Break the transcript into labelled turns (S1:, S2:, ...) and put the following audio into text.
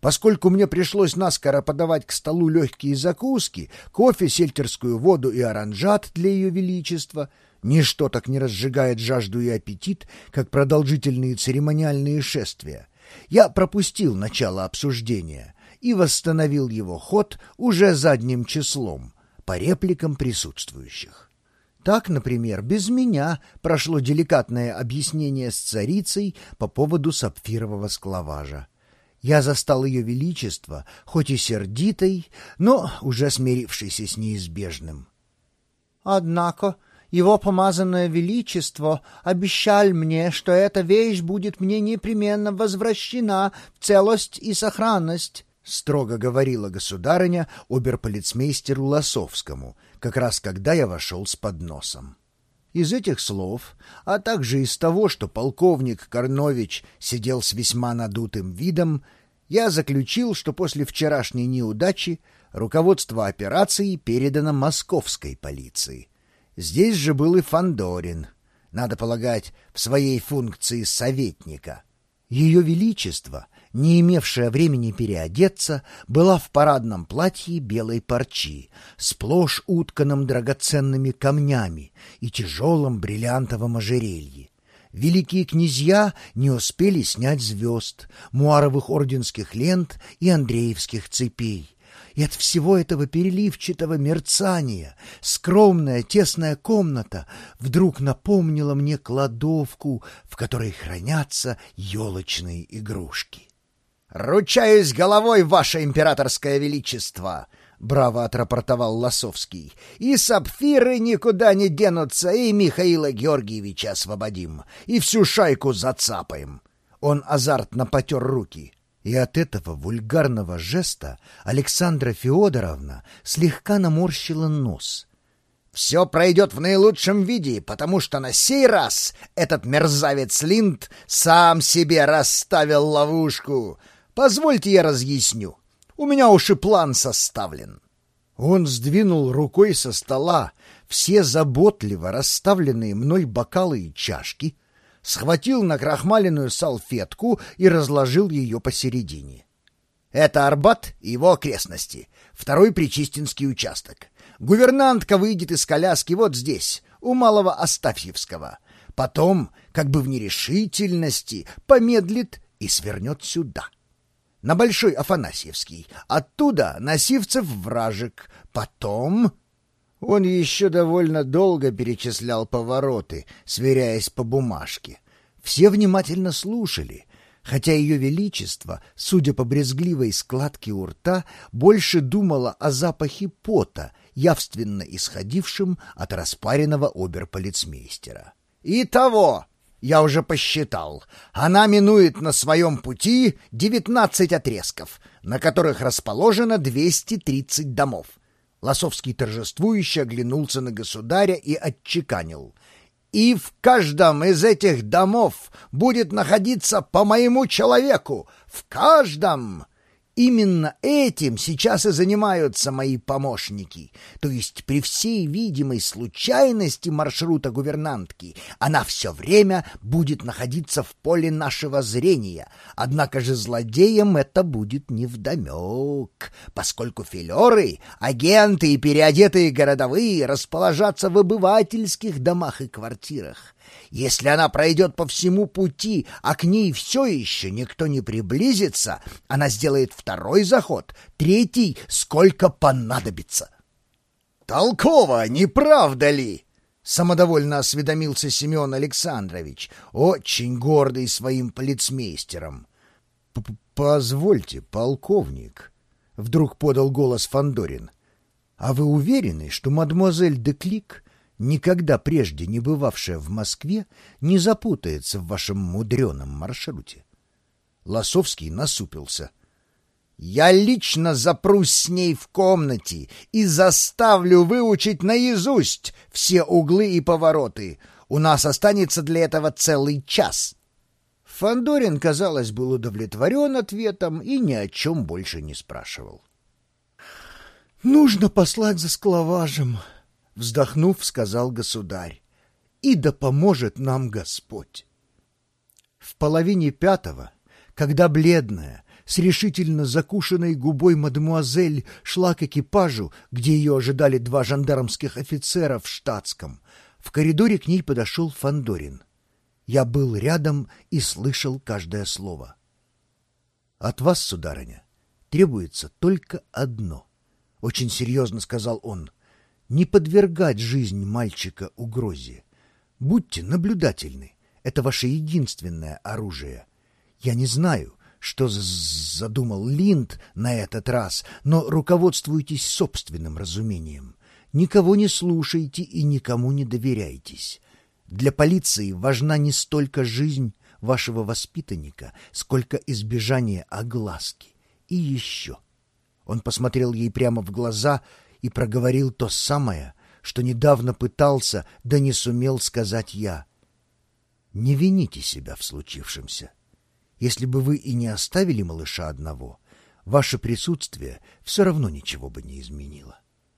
S1: Поскольку мне пришлось наскоро подавать к столу легкие закуски, кофе, сельтерскую воду и оранжат для ее величества, ничто так не разжигает жажду и аппетит, как продолжительные церемониальные шествия. Я пропустил начало обсуждения и восстановил его ход уже задним числом, по репликам присутствующих. Так, например, без меня прошло деликатное объяснение с царицей по поводу сапфирового склаважа. Я застал ее величество, хоть и сердитой, но уже смирившейся с неизбежным.
S2: «Однако его помазанное величество обещал мне, что эта вещь будет мне непременно возвращена в целость и сохранность», —
S1: строго говорила государыня оберполицмейстеру Лосовскому, как раз когда я вошел с подносом. Из этих слов, а также из того, что полковник Корнович сидел с весьма надутым видом, я заключил, что после вчерашней неудачи руководство операции передано московской полиции. Здесь же был и Фандорин, надо полагать, в своей функции советника. Ее Величество, не имевшее времени переодеться, была в парадном платье белой парчи, сплошь утканном драгоценными камнями и тяжелом бриллиантовом ожерелье. Великие князья не успели снять звезд, муаровых орденских лент и андреевских цепей. И от всего этого переливчатого мерцания скромная тесная комната вдруг напомнила мне кладовку, в которой хранятся елочные игрушки. «Ручаюсь головой, ваше императорское величество!» — браво отрапортовал Лосовский. «И сапфиры никуда не денутся, и Михаила Георгиевича освободим, и всю шайку зацапаем». Он азартно потер руки. И от этого вульгарного жеста Александра Феодоровна слегка наморщила нос. «Все пройдет в наилучшем виде, потому что на сей раз этот мерзавец Линд сам себе расставил ловушку. Позвольте я разъясню. У меня уж и план составлен». Он сдвинул рукой со стола все заботливо расставленные мной бокалы и чашки — схватил накрахмаленную салфетку и разложил ее посередине. Это Арбат и его окрестности, второй Причистинский участок. Гувернантка выйдет из коляски вот здесь, у Малого Астафьевского. Потом, как бы в нерешительности, помедлит и свернет сюда. На Большой Афанасьевский. Оттуда на Сивцев-Вражек. Потом он еще довольно долго перечислял повороты, сверяясь по бумажке. Все внимательно слушали, хотя ее величество, судя по брезгливой складке у рта, больше думала о запахе пота, явственно исходившем от распаренного оберполицмейстера. «Итого!» Я уже посчитал. Она минует на своем пути девятнадцать отрезков, на которых расположено двести тридцать домов. Лосовский торжествующе оглянулся на государя и отчеканил. «И в каждом из этих домов будет находиться по моему человеку! В каждом!» Именно этим сейчас и занимаются мои помощники. То есть при всей видимой случайности маршрута гувернантки она все время будет находиться в поле нашего зрения. Однако же злодеям это будет невдомек, поскольку филеры, агенты и переодетые городовые расположатся в обывательских домах и квартирах. Если она пройдет по всему пути, а к ней все еще никто не приблизится, она сделает второй заход, третий, сколько понадобится. «Толково, не правда ли?» — самодовольно осведомился Семен Александрович, очень гордый своим полицмейстером. «Позвольте, полковник», — вдруг подал голос Фандорин, — «а вы уверены, что мадемуазель де Клик никогда прежде не бывавшая в Москве, не запутается в вашем мудреном маршруте. Лосовский насупился. «Я лично запрусь с ней в комнате и заставлю выучить наизусть все углы и повороты. У нас останется для этого целый час». Фандорин, казалось, был удовлетворен ответом и ни о чем больше не спрашивал. «Нужно послать за склаважем», вздохнув, сказал государь, «И да поможет нам Господь». В половине пятого, когда бледная, с решительно закушенной губой мадемуазель шла к экипажу, где ее ожидали два жандармских офицера в штатском. В коридоре к ней подошел Фандорин. Я был рядом и слышал каждое слово. «От вас, сударыня, требуется только одно», — очень серьезно сказал он, — «не подвергать жизнь мальчика угрозе. Будьте наблюдательны, это ваше единственное оружие. Я не знаю, что задумал Линд на этот раз, но руководствуйтесь собственным разумением. Никого не слушайте и никому не доверяйтесь. Для полиции важна не столько жизнь вашего воспитанника, сколько избежание огласки. И еще. Он посмотрел ей прямо в глаза и проговорил то самое, что недавно пытался, да не сумел сказать я. Не вините себя в случившемся. Если бы вы и не оставили малыша одного, ваше присутствие все равно ничего бы не изменило.